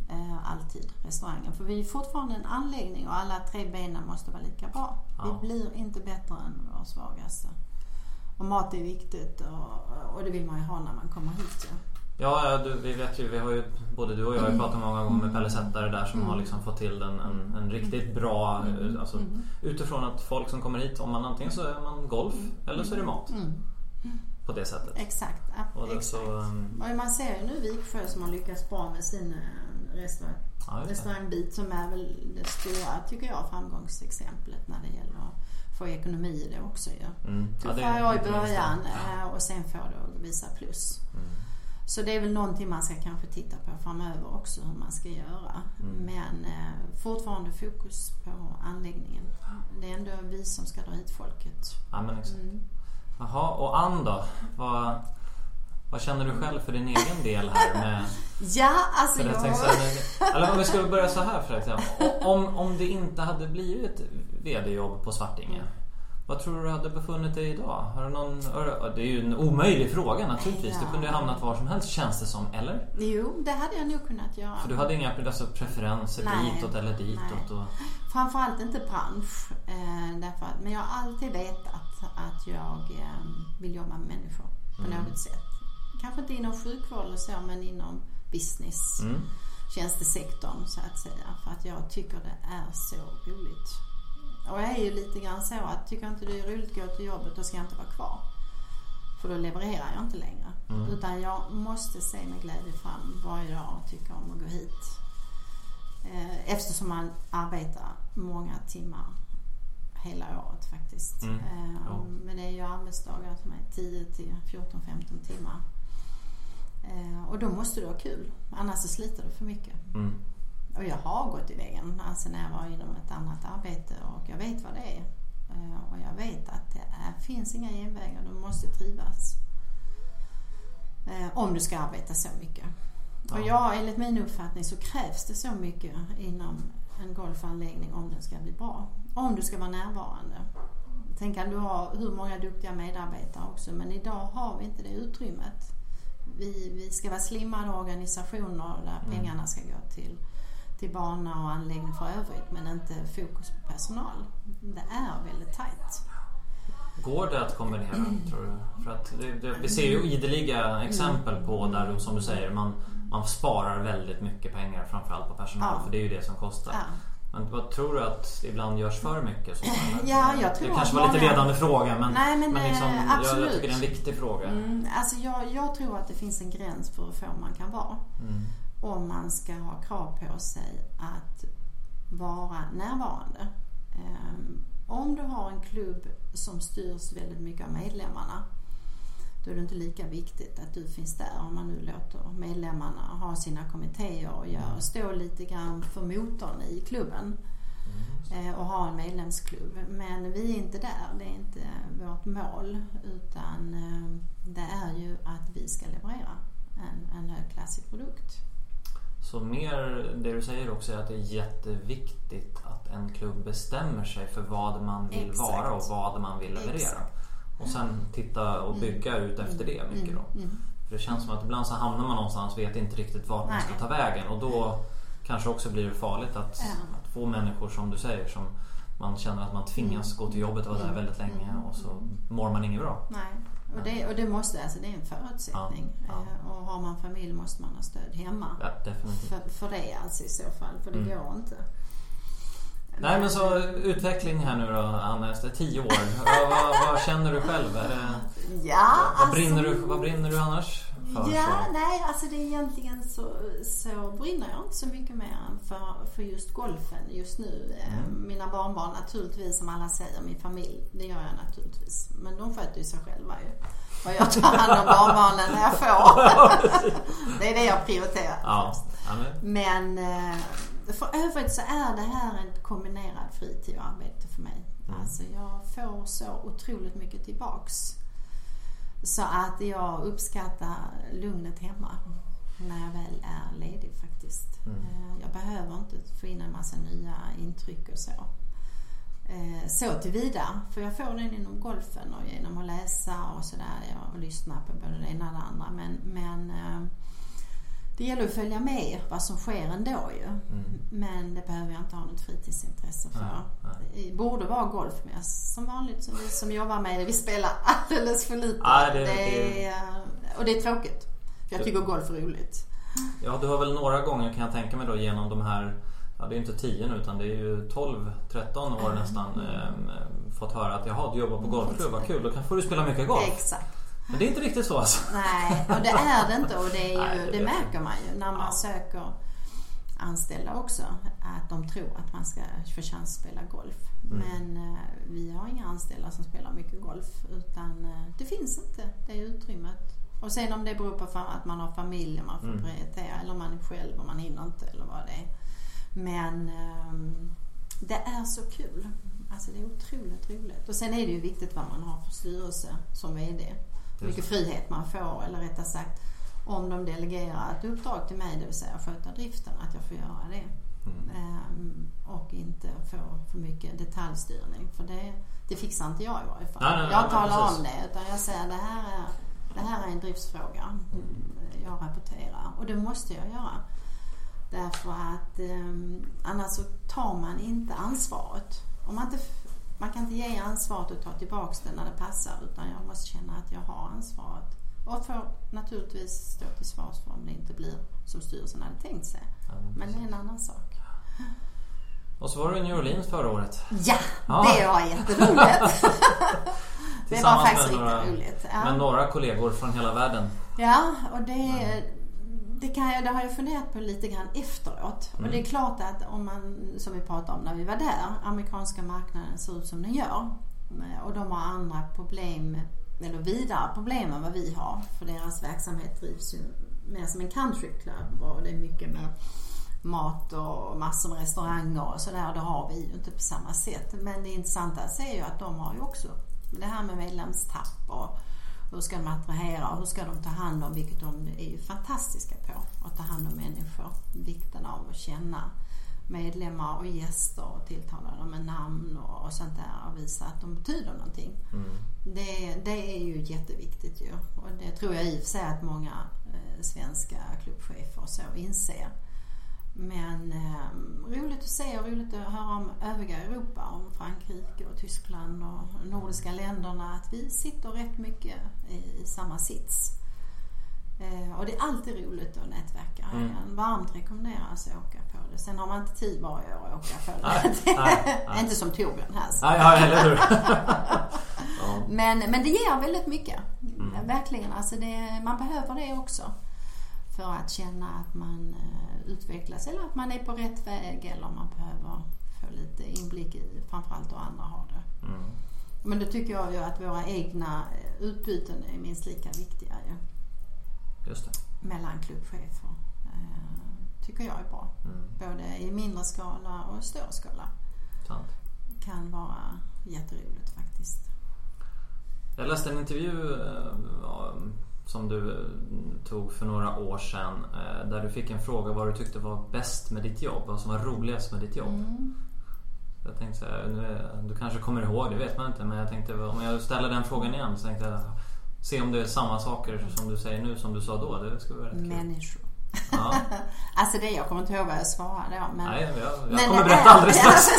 Speaker 2: Eh, alltid, restaurangen. För vi är fortfarande en anläggning och alla tre benen måste vara lika bra.
Speaker 1: Ja.
Speaker 2: Vi blir inte bättre än vår svagaste. Och mat är viktigt och, och det vill man ju ha när man kommer hit.
Speaker 1: Ja, ja du, vi vet ju, vi har ju, både du och jag har ju pratat många gånger med Pelle Sättare där som har liksom fått till en, en, en riktigt bra, eh, alltså, utifrån att folk som kommer hit, om man antingen så är man golf eller så är det mat.
Speaker 2: Mm.
Speaker 1: På det sättet.
Speaker 2: Exakt. ja,
Speaker 1: Och
Speaker 2: exakt.
Speaker 1: så, um,
Speaker 2: Och man ser ju nu Viksjö som har lyckats bra med sin eh, restaurang,
Speaker 1: ja,
Speaker 2: restaurangbit som är väl det stora, tycker jag, framgångsexemplet när det gäller att få ekonomi i det också.
Speaker 1: Mm. Ja, det är
Speaker 2: Tuffa år i början eh, och sen får det att visa plus. Så det är väl någonting man ska kanske titta på framöver också hur man ska göra.
Speaker 1: Mm.
Speaker 2: Men eh, fortfarande fokus på anläggningen. Det är ändå vi som ska dra hit folket.
Speaker 1: Ja, men exakt.
Speaker 2: Mm.
Speaker 1: Jaha, och Ann då? Vad, vad känner du själv för din egen del här med... *laughs*
Speaker 2: Ja, alltså
Speaker 1: jag
Speaker 2: jag...
Speaker 1: så här, *laughs* eller om vi skulle börja så här för exempel. Om, om det inte hade blivit VD-jobb på Svartinge. Vad tror du du hade befunnit dig idag? Har du någon, det är ju en omöjlig fråga naturligtvis. Du
Speaker 2: Ja.
Speaker 1: kunde ju hamnat var som helst känns det som, eller?
Speaker 2: Jo, det hade jag nog kunnat göra.
Speaker 1: För du hade inga alltså, preferenser
Speaker 2: Nej.
Speaker 1: ditåt eller ditåt? Och,
Speaker 2: Framförallt inte bransch. Eh, därför att, men jag har alltid vetat att jag eh, vill jobba med människor på
Speaker 1: Mm.
Speaker 2: något sätt. Kanske inte inom sjukvård eller så, men inom business.
Speaker 1: mm,
Speaker 2: Tjänstesektorn så att säga. För att jag tycker det är så roligt. Och jag är ju lite grann så att tycker inte det är roligt att gå till jobbet då ska jag inte vara kvar. För då levererar jag inte längre.
Speaker 1: Mm.
Speaker 2: Utan jag måste se med glädje fram varje dag och tycka om att gå hit. Eh, Eftersom man arbetar många timmar hela året faktiskt.
Speaker 1: Mm.
Speaker 2: Eh,
Speaker 1: Ja.
Speaker 2: Men det är ju arbetsdagar som är 10 till 14-15 timmar. Eh, Och då måste du ha kul. Annars så sliter du för mycket.
Speaker 1: mm,
Speaker 2: Och jag har gått i väggen alltså när jag var inom ett annat arbete och jag vet vad det är. Eh, Och jag vet att det är, finns inga genvägar, du måste trivas. Eh, Om du ska arbeta så mycket.
Speaker 1: Ja.
Speaker 2: Och ja, enligt min uppfattning så krävs det så mycket inom en golfanläggning om den ska bli bra. Om du ska vara närvarande. Sen kan du ha hur många duktiga medarbetare också men idag har vi inte det utrymmet. Vi, vi ska vara slimmade organisationer där
Speaker 1: Mm.
Speaker 2: pengarna ska gå till, till bana och anläggning för övrigt men inte fokus på personal. Det är väldigt tajt.
Speaker 1: Går det att kombinera tror du? För att det, det, vi ser ju ideliga exempel på där som du säger man, man sparar väldigt mycket pengar framförallt på personal
Speaker 2: Ja.
Speaker 1: för det är ju det som kostar.
Speaker 2: Ja.
Speaker 1: Men vad tror du att det ibland görs för mycket? Så, *laughs*
Speaker 2: ja, jag tror
Speaker 1: det kanske var
Speaker 2: många...
Speaker 1: lite ledande fråga men,
Speaker 2: Nej, men,
Speaker 1: men liksom, jag, jag, tycker det är en viktig fråga.
Speaker 2: Mm, alltså jag, jag, tror att det finns en gräns för hur få man kan vara.
Speaker 1: Mm.
Speaker 2: Om man ska ha krav på sig att vara närvarande. Um, om du har en klubb som styrs väldigt mycket av medlemmarna då är det inte lika viktigt att du finns där om man nu låter medlemmarna ha sina kommittéer och gör, stå lite grann för motorn i klubben mm. och ha en medlemsklubb. Men vi är inte där, det är inte vårt mål utan eh, det är ju att vi ska leverera en, en högklassig produkt.
Speaker 1: Så mer det du säger också är att det är jätteviktigt att en klubb bestämmer sig för vad man vill Exakt. vara och vad man vill leverera. Exakt. Och sen titta och bygga ut efter det mycket då. Mm, mm. För det känns som att ibland så hamnar man någonstans och vet inte riktigt vart man ska ta vägen och då kanske också blir det farligt att, att få människor som du säger som man känner att man tvingas gå till jobbet och vara där väldigt länge och så mår man inget bra.
Speaker 2: Nej. Och det, och det måste, alltså det är en förutsättning. Ja, ja. Och har man familj måste man ha stöd hemma.
Speaker 1: Ja.
Speaker 2: För, för det alltså i så fall, för det mm. går inte.
Speaker 1: Nej men så utveckling här nu då Anna efter tio år. vad, vad, vad, känner du själv? Det,
Speaker 2: ja,
Speaker 1: vad, alltså, brinner du, vad brinner du annars för?
Speaker 2: Ja, så? nej alltså det är egentligen så, så brinner jag inte så mycket mer än för, för just golfen just nu. Mm. Mina barnbarn naturligtvis som alla säger, min familj, det gör jag naturligtvis. Men de sköter ju sig själva ju. Och jag tar hand om barnbarnen när jag får. *laughs* det är det jag prioriterar.
Speaker 1: Ja.
Speaker 2: Men eh, för övrigt så är det här en kombinerad fritid och arbete för mig. Mm. Alltså jag får så otroligt mycket tillbaks. Så att jag uppskattar lugnet hemma när jag väl är ledig faktiskt. Mm. Eh, jag behöver inte få in en massa nya intryck och så. Eh, så tillvida, för jag får den inom golfen och genom att läsa och sådär och lyssna på både det ena och det andra. Men, men eh, det gäller att följa med vad som sker ändå ju. Mm. Men det behöver jag inte ha något fritidsintresse för. Nej, nej. Det borde vara golf men som vanligt som vi som jobbar med det, vi spelar *laughs* alldeles för lite.
Speaker 1: Ja, det,
Speaker 2: det är, och det är tråkigt. För jag tycker golf är roligt.
Speaker 1: Ja, du har väl några gånger kan jag tänka mig då genom de här Ja, det är inte 10 nu utan det är ju 12-13 år mm. nästan eh, fått höra att jaha, du jobbar på golfklubb, vad kul, då får du spela mycket golf.
Speaker 2: Exakt.
Speaker 1: Men det är inte riktigt så alltså?
Speaker 2: Nej, och det är det inte och det, är ju, Nej, det, det märker man ju när man ja. söker anställda också. Att de tror att man ska få chans att spela golf. Mm. Men eh, vi har inga anställda som spelar mycket golf utan eh, det finns inte det utrymmet. Och sen om det beror på att man har familj och man får mm. prioritera eller man är själv och man hinner inte eller vad det är. Men eh, det är så kul. Alltså det är otroligt roligt. Och sen är det ju viktigt vad man har för styrelse som VD hur mycket frihet man får eller rättare sagt om de delegerar ett uppdrag till mig, det vill säga sköta driften, att jag får göra det. Mm. Ehm, och inte få för mycket detaljstyrning. För det, det fixar inte jag i varje fall. Nej, nej, nej, jag talar om det utan jag säger det här är, det här är en driftsfråga. Mm. Jag rapporterar och det måste jag göra. Därför att um, annars så tar man inte ansvaret. Om man inte man kan inte ge ansvaret och ta tillbaks det när det passar utan jag måste känna att jag har ansvaret. Och får naturligtvis stå till svars för om det inte blir som styrelsen hade tänkt sig. Ja, men det är en annan sak.
Speaker 1: Och så var du i New Orleans förra året.
Speaker 2: Ja, ja. det var jätteroligt. *laughs* det var faktiskt riktigt roligt.
Speaker 1: Ja. Med några kollegor från hela världen.
Speaker 2: Ja, och det, det, kan jag, det har jag funderat på lite grann efteråt. Mm. Och det är klart att om man, som vi pratade om när vi var där, amerikanska marknaden ser ut som den gör. Och de har andra problem, eller vidare problem än vad vi har. För deras verksamhet drivs ju mer som en countryclub och det är mycket med mat och massor med restauranger och sådär. Det har vi ju inte på samma sätt. Men det intressanta är ju att de har ju också det här med medlemstapp och hur ska de attrahera och hur ska de ta hand om, vilket de är ju fantastiska på, att ta hand om människor. Vikten av att känna medlemmar och gäster och tilltala dem med namn och, och sånt där och visa att de betyder någonting. Mm. Det, det är ju jätteviktigt ju och det tror jag i och för sig att många eh, svenska klubbchefer så inser. Men eh, roligt att se och roligt att höra om övriga Europa, om Frankrike och Tyskland och nordiska länderna, att vi sitter rätt mycket i, i samma sits. Eh, och det är alltid roligt att nätverka.
Speaker 1: Mm.
Speaker 2: Jag varmt rekommenderas att åka på det. Sen har man inte tid varje år att åka på det.
Speaker 1: Nej, nej, nej.
Speaker 2: inte som Torbjörn här. så.
Speaker 1: Ja, ja eller hur? *laughs* ja.
Speaker 2: Men, men det ger väldigt mycket.
Speaker 1: Mm.
Speaker 2: Verkligen. Alltså det, man behöver det också. För att känna att man eh, utvecklas eller att man är på rätt väg eller man behöver få lite inblick i framförallt hur andra har det.
Speaker 1: Mm.
Speaker 2: Men då tycker jag ju att våra egna eh, utbyten är minst lika viktiga ju.
Speaker 1: Just det.
Speaker 2: Mellan klubbchefer. Eh, tycker jag är bra.
Speaker 1: Mm.
Speaker 2: Både i mindre skala och större skala.
Speaker 1: Sant.
Speaker 2: Kan vara jätteroligt faktiskt.
Speaker 1: Jag läste en intervju som du eh, tog för några år sedan eh, där du fick en fråga vad du tyckte var bäst med ditt jobb, vad som var roligast med ditt jobb.
Speaker 2: Mm.
Speaker 1: Jag tänkte så här, nu du kanske kommer ihåg, det vet man inte men jag tänkte om jag ställer den frågan igen så tänkte jag se om det är samma saker som du säger nu som du sa då. Det skulle vara rätt kul.
Speaker 2: Människor.
Speaker 1: Ja. *laughs*
Speaker 2: Alltså det, jag kommer inte ihåg vad jag svarade då. Men,
Speaker 1: Nej, jag, jag
Speaker 2: men
Speaker 1: kommer berätta
Speaker 2: är-
Speaker 1: alldeles *laughs* strax.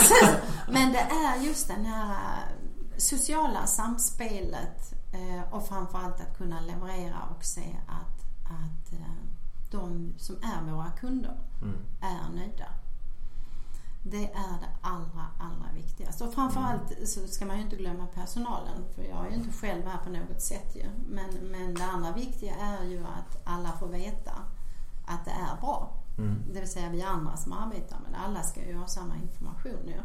Speaker 2: Men det är just den här sociala samspelet eh, och framförallt att kunna leverera och se att, att eh, de som är våra kunder
Speaker 1: Mm.
Speaker 2: är nöjda. Det är det allra, allra viktigaste. Och framförallt så ska man ju inte glömma personalen för jag är ju inte själv här på något sätt ju. Men, men det andra viktiga är ju att alla får veta att det är bra.
Speaker 1: Mm.
Speaker 2: Det vill säga vi andra som arbetar med det. Alla ska ju ha samma information ju.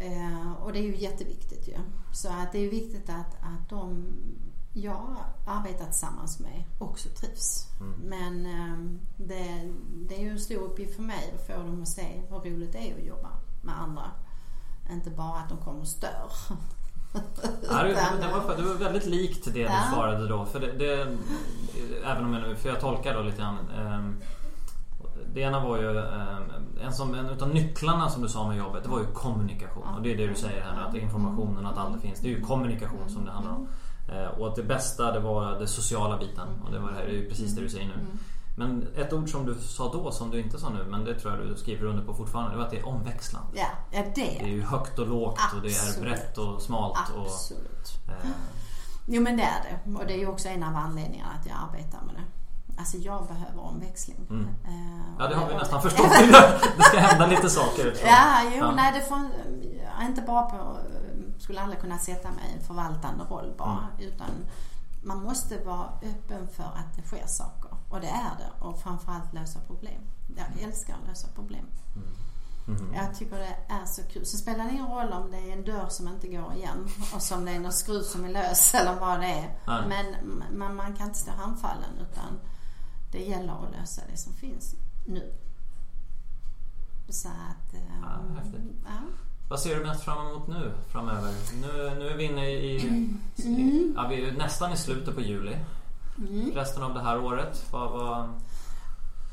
Speaker 2: Eh, och det är ju jätteviktigt ju. Så att det är viktigt att, att de jag arbetar tillsammans med också trivs.
Speaker 1: Mm.
Speaker 2: Men eh, det, det är ju en stor uppgift för mig att få dem att se hur roligt det är att jobba med andra. Inte bara att de kommer och stör.
Speaker 1: Ja, det, det, var, det var väldigt likt det du
Speaker 2: Ja.
Speaker 1: svarade då. För det, det, även om jag, för jag tolkar då lite grann. ehm, Det ena var ju ehm, en, som, en utav nycklarna som du sa med jobbet. Det var ju kommunikation. Och det är det du säger här nu. Att informationen, att allt finns. Det är ju kommunikation som det handlar om. Eh, Och att det bästa det var det sociala biten. Och det, var det, här, det är precis det du säger nu. Men ett ord som du sa då som du inte sa nu. Men det tror jag du skriver under på fortfarande. Det var att det är omväxlande.
Speaker 2: Ja, ja det.
Speaker 1: Det är ju högt och lågt och det är
Speaker 2: Absolut.
Speaker 1: brett och smalt. Och,
Speaker 2: Absolut.
Speaker 1: eh,
Speaker 2: Jo men det är det. Och det är ju också en av anledningarna att jag arbetar med det. Alltså jag behöver omväxling.
Speaker 1: Mm.
Speaker 2: Eh,
Speaker 1: Ja det har vi nästan *laughs* förstått. *laughs* Det ska hända lite saker. så.
Speaker 2: Ja, jo,
Speaker 1: Ja.
Speaker 2: nej det får, inte bra på, skulle aldrig kunna sätta mig i en förvaltande roll bara.
Speaker 1: Mm.
Speaker 2: Utan man måste vara öppen för att det sker saker. Och det är det. Och framförallt lösa problem. Jag älskar att lösa problem.
Speaker 1: Mhm.
Speaker 2: Jag tycker det är så kul. Så spelar det ingen roll om det är en dörr som inte går igen och som det är någon skruv som är lös eller vad det är.
Speaker 1: Nej.
Speaker 2: Men man, man kan inte stå handfallen utan det gäller att lösa det som finns nu. Så att... eh,
Speaker 1: Ja, häftigt.
Speaker 2: ja.
Speaker 1: Vad ser du mest fram emot nu framöver? Nu, nu är vi inne i... i ja, vi är nästan i slutet på juli.
Speaker 2: Mm.
Speaker 1: Resten av det här året. Vad, vad,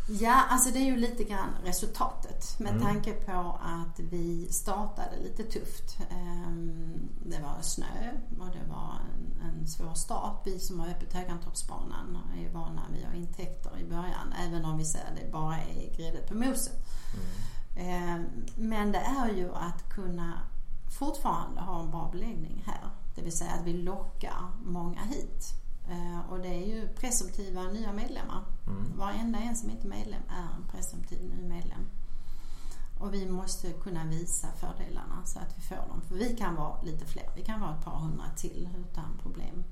Speaker 2: Ja, alltså det är ju lite grann resultatet med
Speaker 1: Mm.
Speaker 2: tanke på att vi startade lite tufft. Ehm, Det var snö och det var en, en svår start. Vi som har öppet Högantorpsbanan är ju vana vid att ha intäkter i början även om vi säger det bara är grädde på moset. Ehm, Men det är ju att kunna fortfarande ha en bra beläggning här. Det vill säga att vi lockar många hit. Eh, Och det är ju presumtiva nya medlemmar.
Speaker 1: Mm.
Speaker 2: Varenda en som inte är medlem är en presumtiv ny medlem. Och vi måste kunna visa fördelarna så att vi får dem. För vi kan vara lite fler. Vi kan vara ett par hundra till utan problem.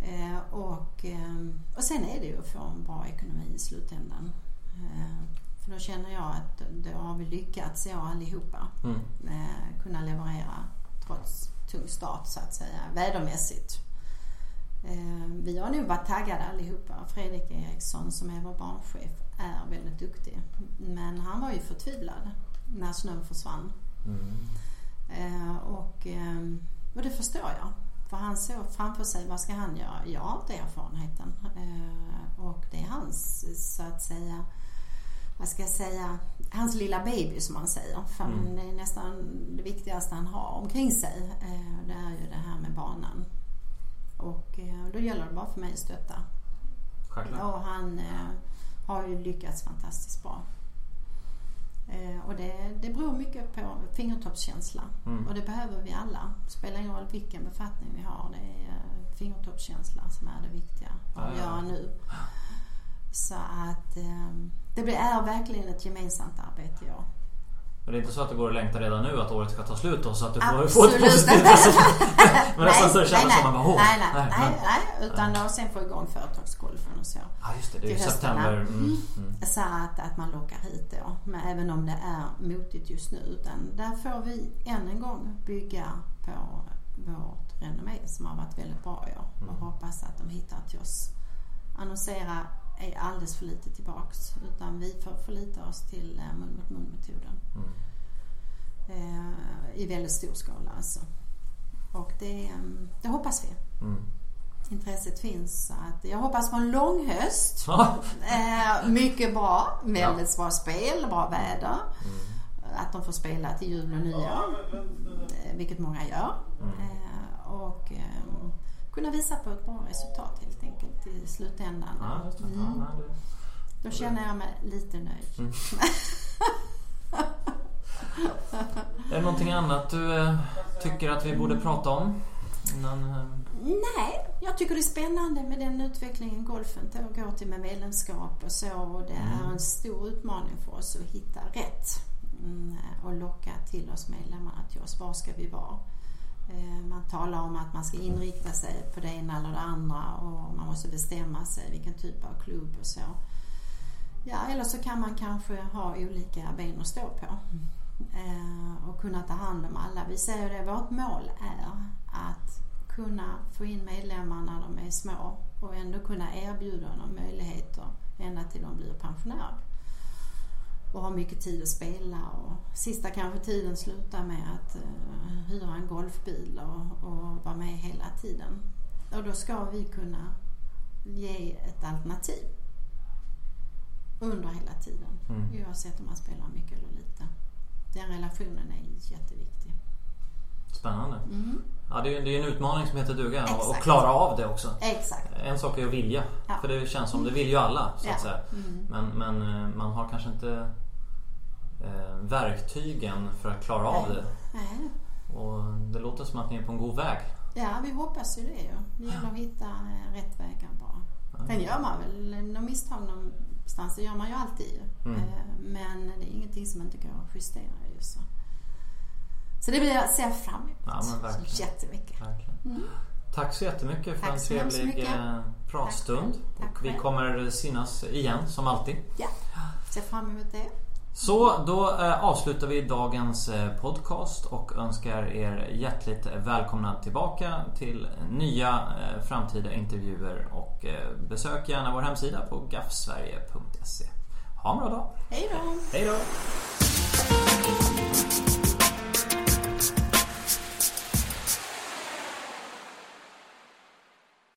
Speaker 2: Eh, och, eh, och sen är det ju att få en bra ekonomi i slutändan. Eh, för då känner jag att då har vi lyckats, jag allihopa,
Speaker 1: mm.
Speaker 2: kunna leverera trots tung start så att säga, vädermässigt. Vi har nog varit taggade allihopa. Fredrik Eriksson som är vår barnchef är väldigt duktig. Men han var ju förtvivlad när snön försvann.
Speaker 1: Mm.
Speaker 2: Eh, och, eh, och det förstår jag. För han såg framför sig, vad ska han göra? Jag har inte erfarenheten. Eh, och det är hans, så att säga, vad ska jag säga, hans lilla baby som man säger. För
Speaker 1: Mm.
Speaker 2: det är nästan det viktigaste han har omkring sig. Eh, det är ju det här med banan. Och eh, då gäller det bara för mig att stötta.
Speaker 1: Självklart.
Speaker 2: Och han eh, har ju lyckats fantastiskt bra. Eh, och det, det beror mycket på fingertoppskänsla.
Speaker 1: Mm.
Speaker 2: Och det behöver vi alla. Det spelar ingen roll vilken befattning vi har. Det är fingertoppskänsla som är det viktiga att
Speaker 1: ja.
Speaker 2: göra nu. Så att det är verkligen ett gemensamt arbete ja.
Speaker 1: Men det är inte så att det går att längta redan nu att året ska ta slut då så att du får,
Speaker 2: Absolut
Speaker 1: får ett positivt resultat? *laughs* Men nästan så det känns
Speaker 2: nej,
Speaker 1: som man bara, åh,
Speaker 2: nej, nej,
Speaker 1: nej,
Speaker 2: nej, utan då sen få igång företagsgolfen och så.
Speaker 1: Ja just det, det är ju september.
Speaker 2: ja.
Speaker 1: Mm, mm.
Speaker 2: Så att, att man lockar hit då. Men även om det är motigt just nu. Utan där får vi än en gång bygga på vårt renommé som har varit väldigt bra i år. Och
Speaker 1: Mm.
Speaker 2: hoppas att de hittar till oss. Annonsera är alldeles för lite tillbaks. Utan vi får förlita oss till eh, mun mot mun metoden.
Speaker 1: Mm.
Speaker 2: Eh, I väldigt stor skala alltså. Och det, eh, det hoppas vi.
Speaker 1: Mm.
Speaker 2: Intresset finns. Så att jag hoppas på en lång höst.
Speaker 1: Ja. *laughs*
Speaker 2: Eh, mycket bra. Väldigt bra spel, bra väder.
Speaker 1: Mm.
Speaker 2: Att de får spela till jul och nyår. Eh, vilket många gör.
Speaker 1: Mm.
Speaker 2: Eh, och eh, kunna visa på ett bra resultat helt enkelt i slutändan.
Speaker 1: Ja,
Speaker 2: Då känner jag mig lite nöjd.
Speaker 1: Mm. *laughs* Är det någonting annat du eh, tycker att vi borde prata om? Innan, eh,
Speaker 2: Nej, jag tycker det är spännande med den utvecklingen golfen går till med medlemskap och så. Och det är
Speaker 1: Mm.
Speaker 2: en stor utmaning för oss att hitta rätt mm, och locka till oss medlemmarna till oss. Var ska vi vara? Eh, Man talar om att man ska inrikta sig på det ena eller det andra och man måste bestämma sig vilken typ av klubb och så. Ja, eller så kan man kanske ha olika ben att stå på eh, och kunna ta hand om alla. Vi säger det, vårt mål är att kunna få in medlemmar när de är små och ändå kunna erbjuda dem möjligheter ända till de blir pensionärer. Och ha mycket tid att spela och sista kanske tiden sluta med att uh, hyra en golfbil och, och vara med hela tiden. Och då ska vi kunna ge ett alternativ under hela tiden.
Speaker 1: Mm.
Speaker 2: Oavsett om man spelar mycket eller lite. Den relationen är jätteviktig.
Speaker 1: Spännande.
Speaker 2: Mm.
Speaker 1: Ja, det är det är en utmaning som heter duga och
Speaker 2: Exakt.
Speaker 1: klara av det också.
Speaker 2: Exakt.
Speaker 1: En sak är att vilja.
Speaker 2: Ja.
Speaker 1: För det känns som det vill ju alla så att
Speaker 2: Ja.
Speaker 1: säga.
Speaker 2: Mm.
Speaker 1: Men, men eh, man har kanske inte eh, verktygen för att klara av
Speaker 2: Nej.
Speaker 1: det.
Speaker 2: Nej.
Speaker 1: Och det låter som att ni är på en god väg.
Speaker 2: Ja, vi hoppas ju det ju. Det gäller att hitta eh, rätt vägar bara. Sen gör man väl några misstag det gör man ju alltid.
Speaker 1: Mm.
Speaker 2: Eh, Men det är ingenting som inte går att justera ju så. Så det blir jag ser fram emot.
Speaker 1: Ja, men verkligen.
Speaker 2: Så jättemycket.
Speaker 1: Verkligen.
Speaker 2: Mm.
Speaker 1: Tack så jättemycket för
Speaker 2: Tack
Speaker 1: en trevlig eh, pratstund.
Speaker 2: Tack. Tack
Speaker 1: och vi kommer synas igen som alltid.
Speaker 2: Ja, ser fram emot det.
Speaker 1: Så då eh, avslutar vi dagens eh, podcast och önskar er hjärtligt välkomna tillbaka till nya eh, framtida intervjuer och besök gärna vår hemsida på gaffsverige.se. Ha en bra dag!
Speaker 2: Hej då!
Speaker 1: Hej då!